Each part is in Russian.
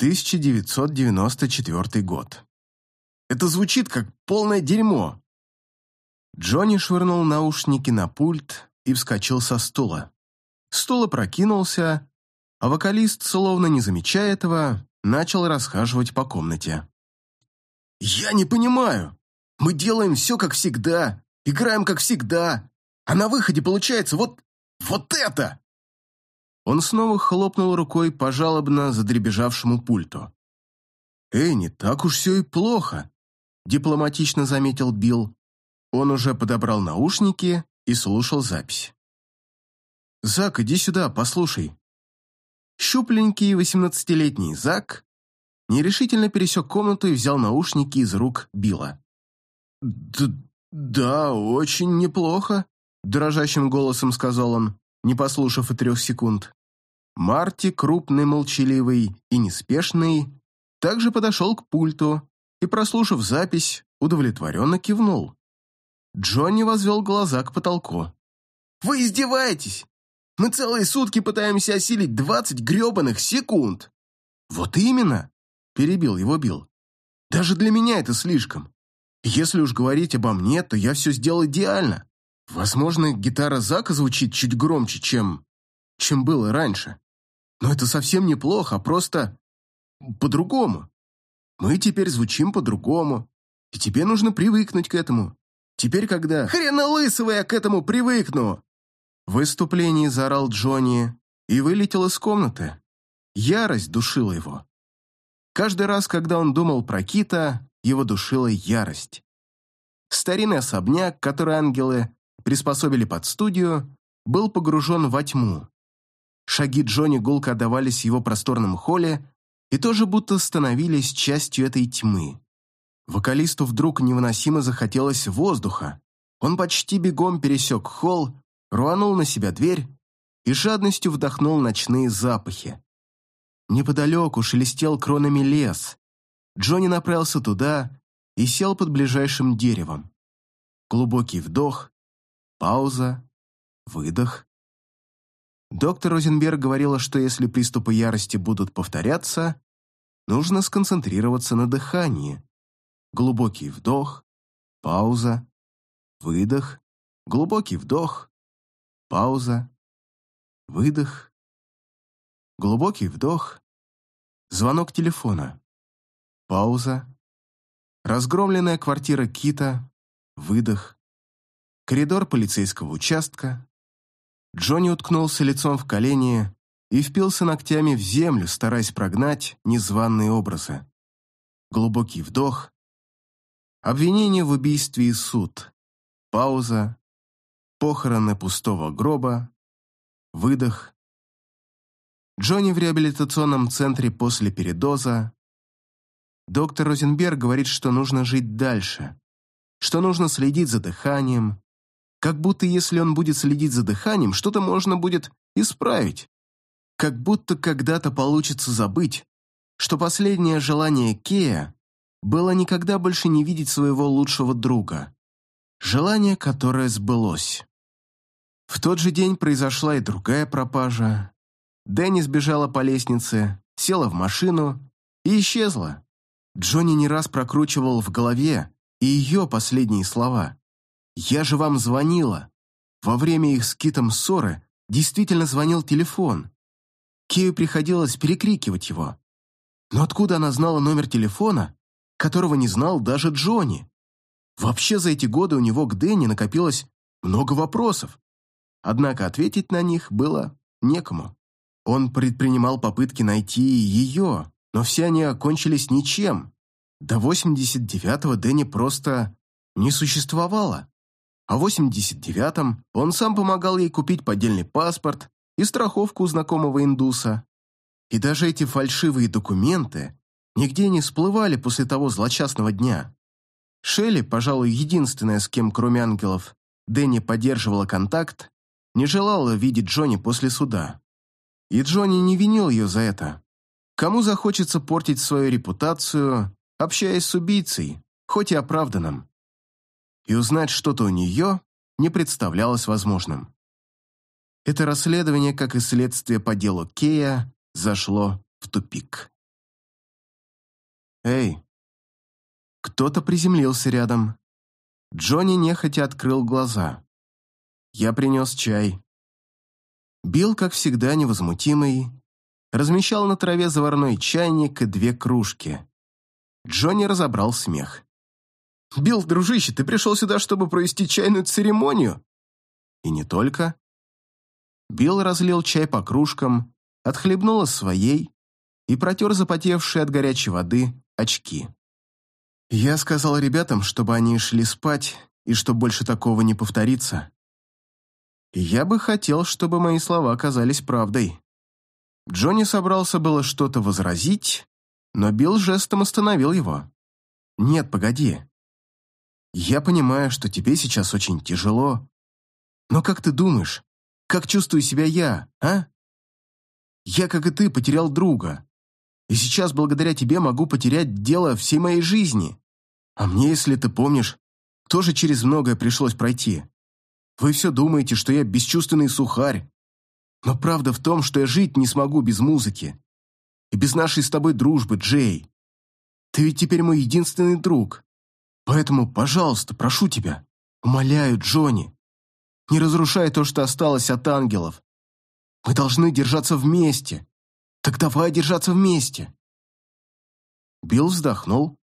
1994 год. Это звучит как полное дерьмо. Джонни швырнул наушники на пульт и вскочил со стула. Стул опрокинулся, а вокалист, словно не замечая этого, начал расхаживать по комнате. «Я не понимаю. Мы делаем все как всегда, играем как всегда, а на выходе получается вот... вот это!» Он снова хлопнул рукой по жалобно задребежавшему пульту. «Эй, не так уж все и плохо», — дипломатично заметил Билл. Он уже подобрал наушники и слушал запись. «Зак, иди сюда, послушай». Щупленький восемнадцатилетний Зак нерешительно пересек комнату и взял наушники из рук Билла. «Да, да, очень неплохо», — дрожащим голосом сказал он, не послушав и трех секунд. Марти, крупный, молчаливый и неспешный, также подошел к пульту и, прослушав запись, удовлетворенно кивнул. Джонни возвел глаза к потолку. «Вы издеваетесь? Мы целые сутки пытаемся осилить двадцать гребаных секунд!» «Вот именно!» – перебил его Билл. «Даже для меня это слишком. Если уж говорить обо мне, то я все сделал идеально. Возможно, гитара Зака звучит чуть громче, чем... чем было раньше. Но это совсем неплохо, просто... по-другому. Мы теперь звучим по-другому, и тебе нужно привыкнуть к этому. Теперь, когда... Хрена лысого я к этому привыкну! В выступлении заорал Джонни и вылетел из комнаты. Ярость душила его. Каждый раз, когда он думал про Кита, его душила ярость. Старинный особняк, который ангелы приспособили под студию, был погружен во тьму. Шаги Джонни гулко отдавались в его просторном холле и тоже будто становились частью этой тьмы. Вокалисту вдруг невыносимо захотелось воздуха. Он почти бегом пересек холл, рванул на себя дверь и жадностью вдохнул ночные запахи. Неподалеку шелестел кронами лес. Джонни направился туда и сел под ближайшим деревом. Глубокий вдох, пауза, выдох. Доктор Розенберг говорила, что если приступы ярости будут повторяться, нужно сконцентрироваться на дыхании. Глубокий вдох, пауза, выдох, глубокий вдох, пауза, выдох, глубокий вдох, звонок телефона, пауза, разгромленная квартира Кита, выдох, коридор полицейского участка, Джонни уткнулся лицом в колени и впился ногтями в землю, стараясь прогнать незваные образы. Глубокий вдох. Обвинение в убийстве и суд. Пауза. Похороны пустого гроба. Выдох. Джонни в реабилитационном центре после передоза. Доктор Розенберг говорит, что нужно жить дальше, что нужно следить за дыханием, как будто если он будет следить за дыханием, что-то можно будет исправить. Как будто когда-то получится забыть, что последнее желание Кея было никогда больше не видеть своего лучшего друга. Желание, которое сбылось. В тот же день произошла и другая пропажа. Дэнни сбежала по лестнице, села в машину и исчезла. Джонни не раз прокручивал в голове и ее последние слова. Я же вам звонила. Во время их с Китом ссоры действительно звонил телефон. Кею приходилось перекрикивать его. Но откуда она знала номер телефона, которого не знал даже Джонни? Вообще за эти годы у него к Дэнни накопилось много вопросов. Однако ответить на них было некому. Он предпринимал попытки найти ее, но все они окончились ничем. До 89-го Дэнни просто не существовало. А в 89-м он сам помогал ей купить поддельный паспорт и страховку у знакомого индуса. И даже эти фальшивые документы нигде не всплывали после того злочастного дня. Шелли, пожалуй, единственная, с кем, кроме ангелов, Дэнни поддерживала контакт, не желала видеть Джонни после суда. И Джонни не винил ее за это. Кому захочется портить свою репутацию, общаясь с убийцей, хоть и оправданным? И узнать что-то у нее не представлялось возможным. Это расследование, как и следствие по делу Кея, зашло в тупик. Эй!» Кто-то приземлился рядом. Джонни нехотя открыл глаза. Я принес чай. Билл, как всегда, невозмутимый, размещал на траве заварной чайник и две кружки. Джонни разобрал смех. «Билл, дружище, ты пришел сюда, чтобы провести чайную церемонию?» «И не только». Билл разлил чай по кружкам, отхлебнул из своей и протер запотевшие от горячей воды очки. Я сказал ребятам, чтобы они шли спать и что больше такого не повторится. Я бы хотел, чтобы мои слова оказались правдой. Джонни собрался было что-то возразить, но Билл жестом остановил его. «Нет, погоди. Я понимаю, что тебе сейчас очень тяжело. Но как ты думаешь, как чувствую себя я, а? Я, как и ты, потерял друга. И сейчас благодаря тебе могу потерять дело всей моей жизни. А мне, если ты помнишь, тоже через многое пришлось пройти. Вы все думаете, что я бесчувственный сухарь. Но правда в том, что я жить не смогу без музыки. И без нашей с тобой дружбы, Джей. Ты ведь теперь мой единственный друг. Поэтому, пожалуйста, прошу тебя, умоляю, Джонни, не разрушай то, что осталось от ангелов. Мы должны держаться вместе. Так давай держаться вместе. Билл вздохнул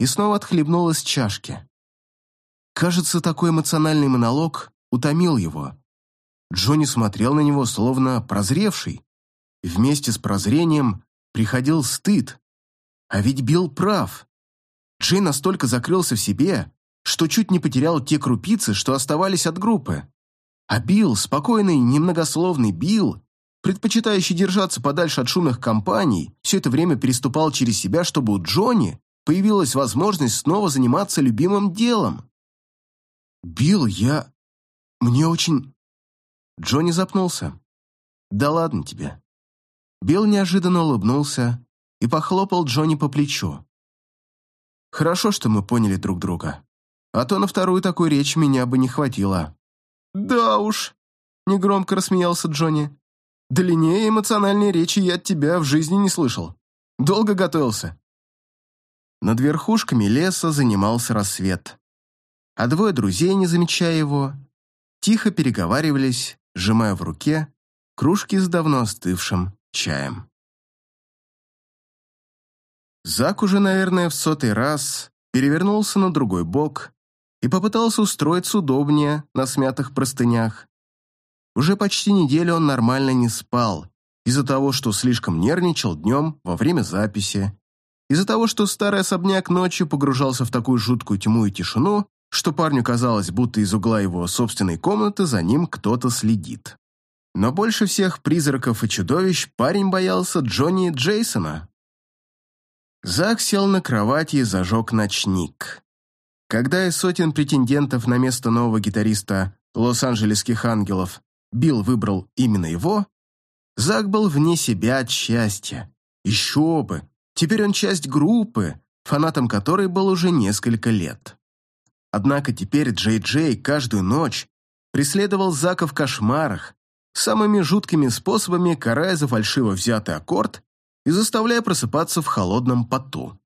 и снова отхлебнул из чашки. Кажется, такой эмоциональный монолог утомил его. Джонни смотрел на него, словно прозревший. Вместе с прозрением приходил стыд. А ведь Билл прав. Джей настолько закрылся в себе, что чуть не потерял те крупицы, что оставались от группы. А Билл, спокойный, немногословный Билл, предпочитающий держаться подальше от шумных компаний, все это время переступал через себя, чтобы у Джонни появилась возможность снова заниматься любимым делом. «Билл, я... мне очень...» Джонни запнулся. «Да ладно тебе». Билл неожиданно улыбнулся и похлопал Джонни по плечу. «Хорошо, что мы поняли друг друга. А то на вторую такую речь меня бы не хватило». «Да уж», — негромко рассмеялся Джонни. «Длиннее эмоциональной речи я от тебя в жизни не слышал. Долго готовился?» Над верхушками леса занимался рассвет. А двое друзей, не замечая его, тихо переговаривались, сжимая в руке кружки с давно остывшим чаем. Зак уже, наверное, в сотый раз перевернулся на другой бок и попытался устроиться удобнее на смятых простынях. Уже почти неделю он нормально не спал, из-за того, что слишком нервничал днем во время записи из-за того, что старый особняк ночью погружался в такую жуткую тьму и тишину, что парню казалось, будто из угла его собственной комнаты за ним кто-то следит. Но больше всех призраков и чудовищ парень боялся Джонни Джейсона. Зак сел на кровати и зажег ночник. Когда из сотен претендентов на место нового гитариста Лос-Анджелесских ангелов Билл выбрал именно его, Зак был вне себя от счастья. Еще бы! Теперь он часть группы, фанатом которой был уже несколько лет. Однако теперь Джей Джей каждую ночь преследовал Зака в кошмарах, самыми жуткими способами карая за фальшиво взятый аккорд и заставляя просыпаться в холодном поту.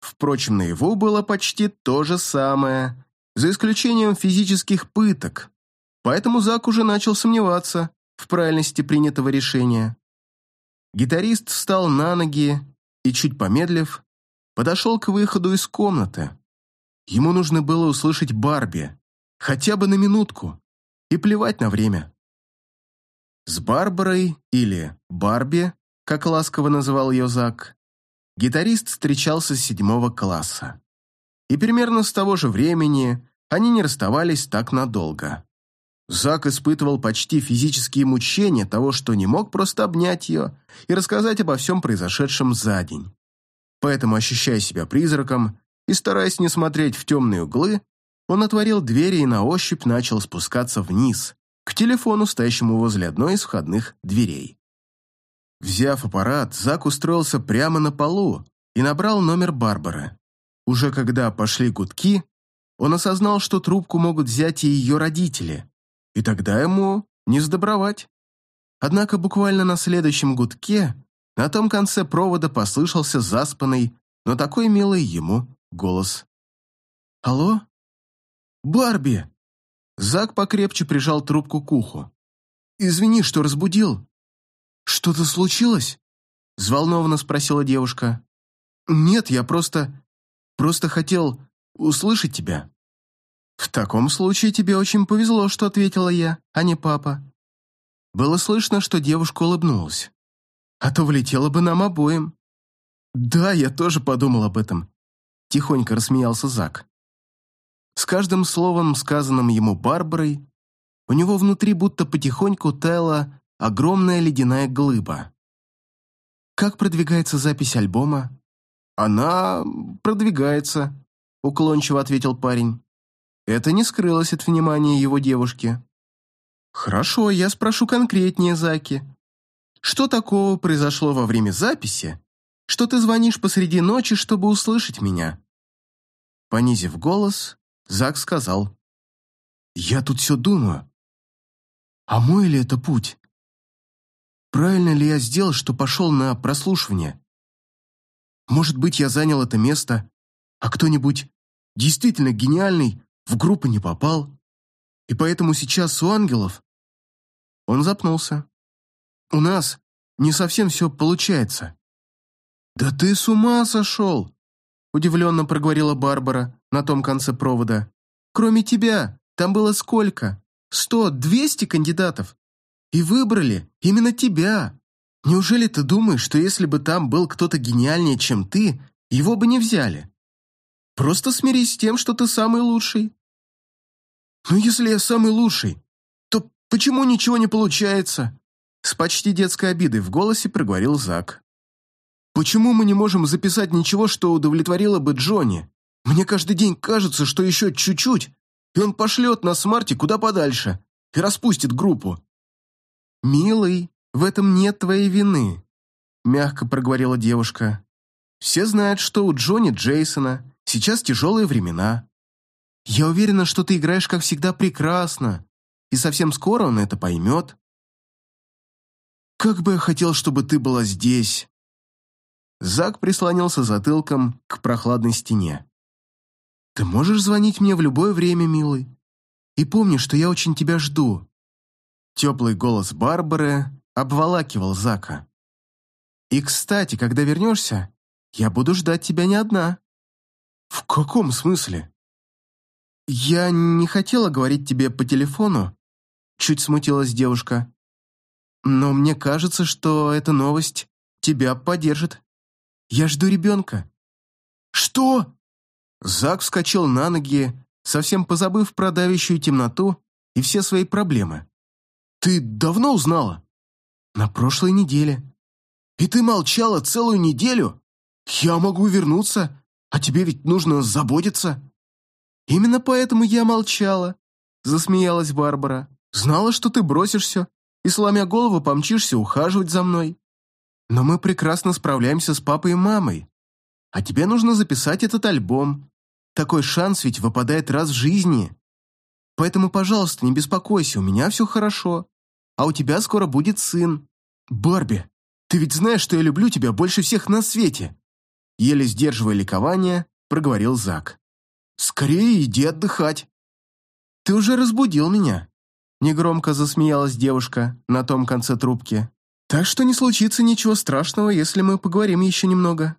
Впрочем, на его было почти то же самое, за исключением физических пыток, поэтому Зак уже начал сомневаться в правильности принятого решения. Гитарист встал на ноги и, чуть помедлив, подошел к выходу из комнаты. Ему нужно было услышать Барби, хотя бы на минутку, и плевать на время. С Барбарой, или Барби, как ласково называл ее Зак, гитарист встречался с седьмого класса. И примерно с того же времени они не расставались так надолго. Зак испытывал почти физические мучения того, что не мог просто обнять ее и рассказать обо всем произошедшем за день. Поэтому, ощущая себя призраком и стараясь не смотреть в темные углы, он отворил двери и на ощупь начал спускаться вниз, к телефону, стоящему возле одной из входных дверей. Взяв аппарат, Зак устроился прямо на полу и набрал номер Барбары. Уже когда пошли гудки, он осознал, что трубку могут взять и ее родители – и тогда ему не сдобровать. Однако буквально на следующем гудке на том конце провода послышался заспанный, но такой милый ему голос. «Алло? Барби!» Зак покрепче прижал трубку к уху. «Извини, что разбудил». «Что-то случилось?» Взволнованно спросила девушка. «Нет, я просто... просто хотел услышать тебя». «В таком случае тебе очень повезло, что ответила я, а не папа». Было слышно, что девушка улыбнулась. «А то влетела бы нам обоим». «Да, я тоже подумал об этом», — тихонько рассмеялся Зак. С каждым словом, сказанным ему Барбарой, у него внутри будто потихоньку таяла огромная ледяная глыба. «Как продвигается запись альбома?» «Она продвигается», — уклончиво ответил парень. Это не скрылось от внимания его девушки. «Хорошо, я спрошу конкретнее, Заки. Что такого произошло во время записи, что ты звонишь посреди ночи, чтобы услышать меня?» Понизив голос, Зак сказал. «Я тут все думаю. А мой ли это путь? Правильно ли я сделал, что пошел на прослушивание? Может быть, я занял это место, а кто-нибудь действительно гениальный в группу не попал, и поэтому сейчас у ангелов...» Он запнулся. «У нас не совсем все получается». «Да ты с ума сошел!» Удивленно проговорила Барбара на том конце провода. «Кроме тебя, там было сколько? Сто, двести кандидатов? И выбрали именно тебя. Неужели ты думаешь, что если бы там был кто-то гениальнее, чем ты, его бы не взяли? Просто смирись с тем, что ты самый лучший». «Ну, если я самый лучший, то почему ничего не получается?» С почти детской обидой в голосе проговорил Зак. Почему мы не можем записать ничего, что удовлетворило бы Джонни? Мне каждый день кажется, что еще чуть-чуть, и он пошлет нас с Марти куда подальше и распустит группу». «Милый, в этом нет твоей вины», — мягко проговорила девушка. «Все знают, что у Джонни Джейсона сейчас тяжелые времена. Я уверена, что ты играешь, как всегда, прекрасно, и совсем скоро он это поймет». «Как бы я хотел, чтобы ты была здесь», Зак прислонился затылком к прохладной стене. «Ты можешь звонить мне в любое время, милый? И помни, что я очень тебя жду». Теплый голос Барбары обволакивал Зака. «И, кстати, когда вернешься, я буду ждать тебя не одна». «В каком смысле?» «Я не хотела говорить тебе по телефону», — чуть смутилась девушка. «Но мне кажется, что эта новость тебя поддержит». Я жду ребенка». «Что?» Зак вскочил на ноги, совсем позабыв про давящую темноту и все свои проблемы. «Ты давно узнала?» «На прошлой неделе». «И ты молчала целую неделю? Я могу вернуться, а тебе ведь нужно заботиться». «Именно поэтому я молчала», — засмеялась Барбара. «Знала, что ты бросишься и, сломя голову, помчишься ухаживать за мной. Но мы прекрасно справляемся с папой и мамой. А тебе нужно записать этот альбом. Такой шанс ведь выпадает раз в жизни. Поэтому, пожалуйста, не беспокойся, у меня все хорошо. А у тебя скоро будет сын. Барби, ты ведь знаешь, что я люблю тебя больше всех на свете. Еле сдерживая ликование, проговорил Зак. Скорее иди отдыхать. Ты уже разбудил меня. Негромко засмеялась девушка на том конце трубки. Так что не случится ничего страшного, если мы поговорим еще немного.